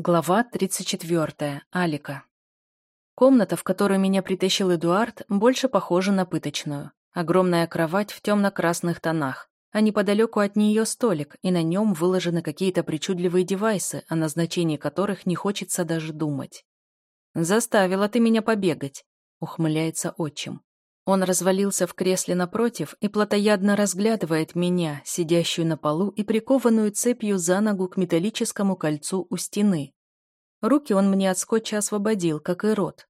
Глава 34. Алика. Комната, в которую меня притащил Эдуард, больше похожа на пыточную. Огромная кровать в темно-красных тонах, а неподалеку от нее столик, и на нем выложены какие-то причудливые девайсы, о назначении которых не хочется даже думать. «Заставила ты меня побегать», — ухмыляется отчим. Он развалился в кресле напротив и плотоядно разглядывает меня, сидящую на полу и прикованную цепью за ногу к металлическому кольцу у стены. Руки он мне от скотча освободил, как и рот.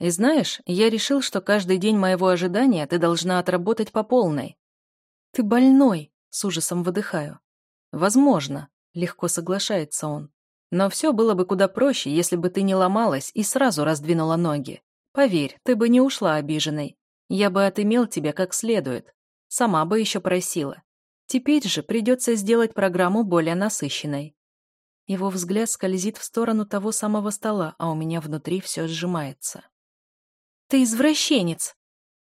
И знаешь, я решил, что каждый день моего ожидания ты должна отработать по полной. Ты больной, с ужасом выдыхаю. Возможно, легко соглашается он. Но все было бы куда проще, если бы ты не ломалась и сразу раздвинула ноги. Поверь, ты бы не ушла обиженной. Я бы отымел тебя как следует. Сама бы еще просила. Теперь же придется сделать программу более насыщенной. Его взгляд скользит в сторону того самого стола, а у меня внутри все сжимается. «Ты извращенец!»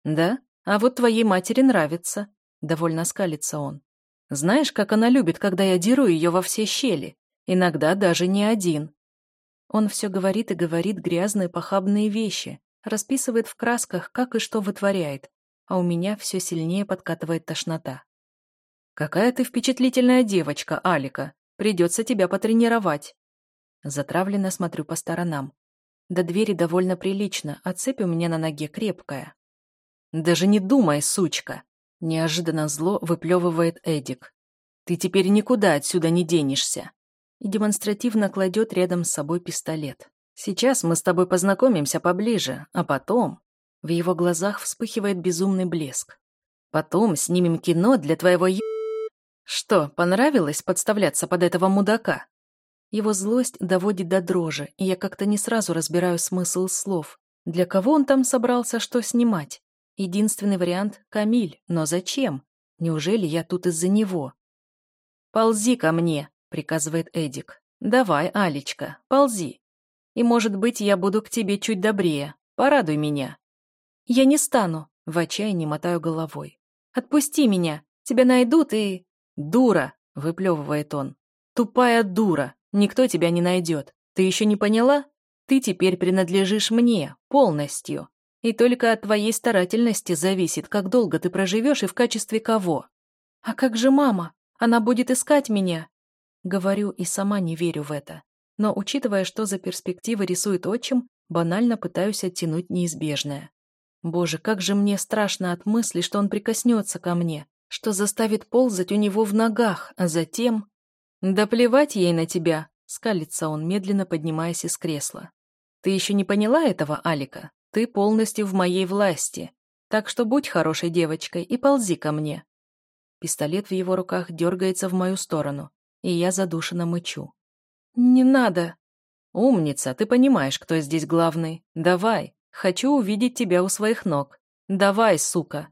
«Да? А вот твоей матери нравится», — довольно скалится он. «Знаешь, как она любит, когда я деру ее во все щели? Иногда даже не один». Он все говорит и говорит грязные похабные вещи, расписывает в красках, как и что вытворяет, а у меня все сильнее подкатывает тошнота. «Какая ты впечатлительная девочка, Алика! Придется тебя потренировать!» Затравленно смотрю по сторонам. До двери довольно прилично, а цепь у меня на ноге крепкая. «Даже не думай, сучка!» Неожиданно зло выплевывает Эдик. «Ты теперь никуда отсюда не денешься!» И демонстративно кладет рядом с собой пистолет. Сейчас мы с тобой познакомимся поближе, а потом...» В его глазах вспыхивает безумный блеск. «Потом снимем кино для твоего е... Что, понравилось подставляться под этого мудака?» Его злость доводит до дрожи, и я как-то не сразу разбираю смысл слов. Для кого он там собрался что снимать? Единственный вариант — Камиль, но зачем? Неужели я тут из-за него? «Ползи ко мне», — приказывает Эдик. «Давай, Алечка, ползи. И, может быть, я буду к тебе чуть добрее. Порадуй меня». «Я не стану», — в отчаянии мотаю головой. «Отпусти меня. Тебя найдут и...» «Дура», — выплевывает он. «Тупая дура. Никто тебя не найдет. Ты еще не поняла? Ты теперь принадлежишь мне, полностью. И только от твоей старательности зависит, как долго ты проживешь и в качестве кого. А как же мама? Она будет искать меня?» Говорю и сама не верю в это но, учитывая, что за перспективы рисует отчим, банально пытаюсь оттянуть неизбежное. Боже, как же мне страшно от мысли, что он прикоснется ко мне, что заставит ползать у него в ногах, а затем... «Да плевать ей на тебя!» — скалится он, медленно поднимаясь из кресла. «Ты еще не поняла этого, Алика? Ты полностью в моей власти. Так что будь хорошей девочкой и ползи ко мне». Пистолет в его руках дергается в мою сторону, и я задушенно мычу. «Не надо!» «Умница, ты понимаешь, кто здесь главный. Давай, хочу увидеть тебя у своих ног. Давай, сука!»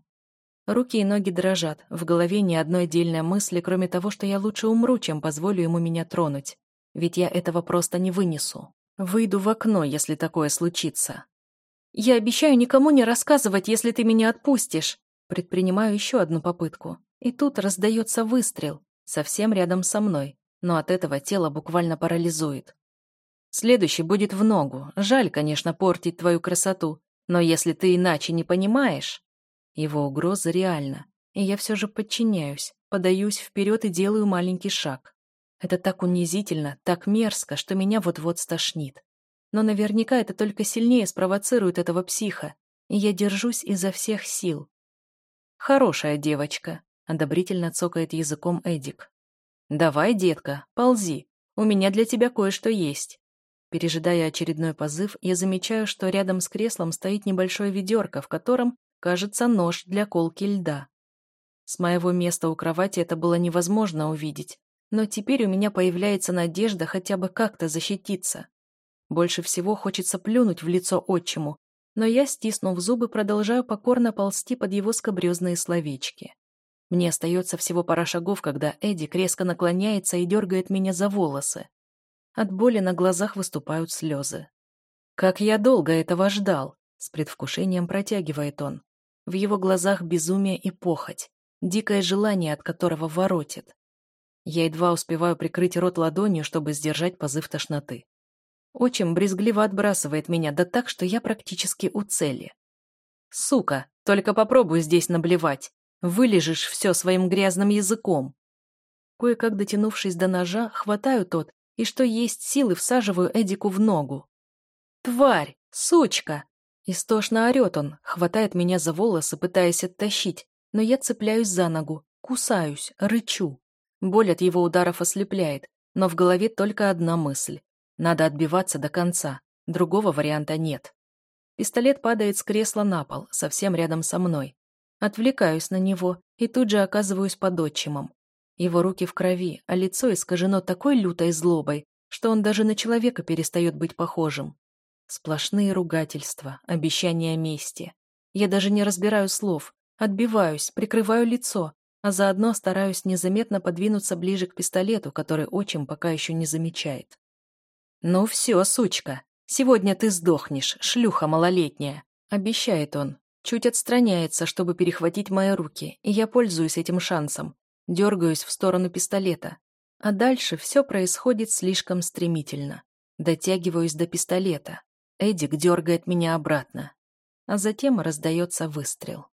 Руки и ноги дрожат, в голове ни одной отдельной мысли, кроме того, что я лучше умру, чем позволю ему меня тронуть. Ведь я этого просто не вынесу. Выйду в окно, если такое случится. «Я обещаю никому не рассказывать, если ты меня отпустишь!» Предпринимаю еще одну попытку. И тут раздается выстрел, совсем рядом со мной но от этого тело буквально парализует. Следующий будет в ногу. Жаль, конечно, портить твою красоту, но если ты иначе не понимаешь... Его угроза реальна, и я все же подчиняюсь, подаюсь вперед и делаю маленький шаг. Это так унизительно, так мерзко, что меня вот-вот стошнит. Но наверняка это только сильнее спровоцирует этого психа, и я держусь изо всех сил. «Хорошая девочка», — одобрительно цокает языком Эдик. «Давай, детка, ползи. У меня для тебя кое-что есть». Пережидая очередной позыв, я замечаю, что рядом с креслом стоит небольшое ведерко, в котором, кажется, нож для колки льда. С моего места у кровати это было невозможно увидеть, но теперь у меня появляется надежда хотя бы как-то защититься. Больше всего хочется плюнуть в лицо отчиму, но я, стиснув зубы, продолжаю покорно ползти под его скобрезные словечки. Мне остается всего пара шагов, когда Эдик резко наклоняется и дергает меня за волосы. От боли на глазах выступают слезы. «Как я долго этого ждал!» — с предвкушением протягивает он. В его глазах безумие и похоть, дикое желание, от которого воротит. Я едва успеваю прикрыть рот ладонью, чтобы сдержать позыв тошноты. Отчим брезгливо отбрасывает меня, да так, что я практически у цели. «Сука, только попробуй здесь наблевать. Вылежишь все своим грязным языком». Кое-как дотянувшись до ножа, хватаю тот и, что есть силы, всаживаю Эдику в ногу. «Тварь! Сучка!» Истошно орет он, хватает меня за волосы, пытаясь оттащить, но я цепляюсь за ногу, кусаюсь, рычу. Боль от его ударов ослепляет, но в голове только одна мысль. Надо отбиваться до конца, другого варианта нет. Пистолет падает с кресла на пол, совсем рядом со мной. Отвлекаюсь на него и тут же оказываюсь под отчимом. Его руки в крови, а лицо искажено такой лютой злобой, что он даже на человека перестает быть похожим. Сплошные ругательства, обещания мести. Я даже не разбираю слов, отбиваюсь, прикрываю лицо, а заодно стараюсь незаметно подвинуться ближе к пистолету, который отчим пока еще не замечает. «Ну все, сучка, сегодня ты сдохнешь, шлюха малолетняя», — обещает он. Чуть отстраняется, чтобы перехватить мои руки, и я пользуюсь этим шансом. Дергаюсь в сторону пистолета. А дальше все происходит слишком стремительно. Дотягиваюсь до пистолета. Эдик дергает меня обратно. А затем раздается выстрел.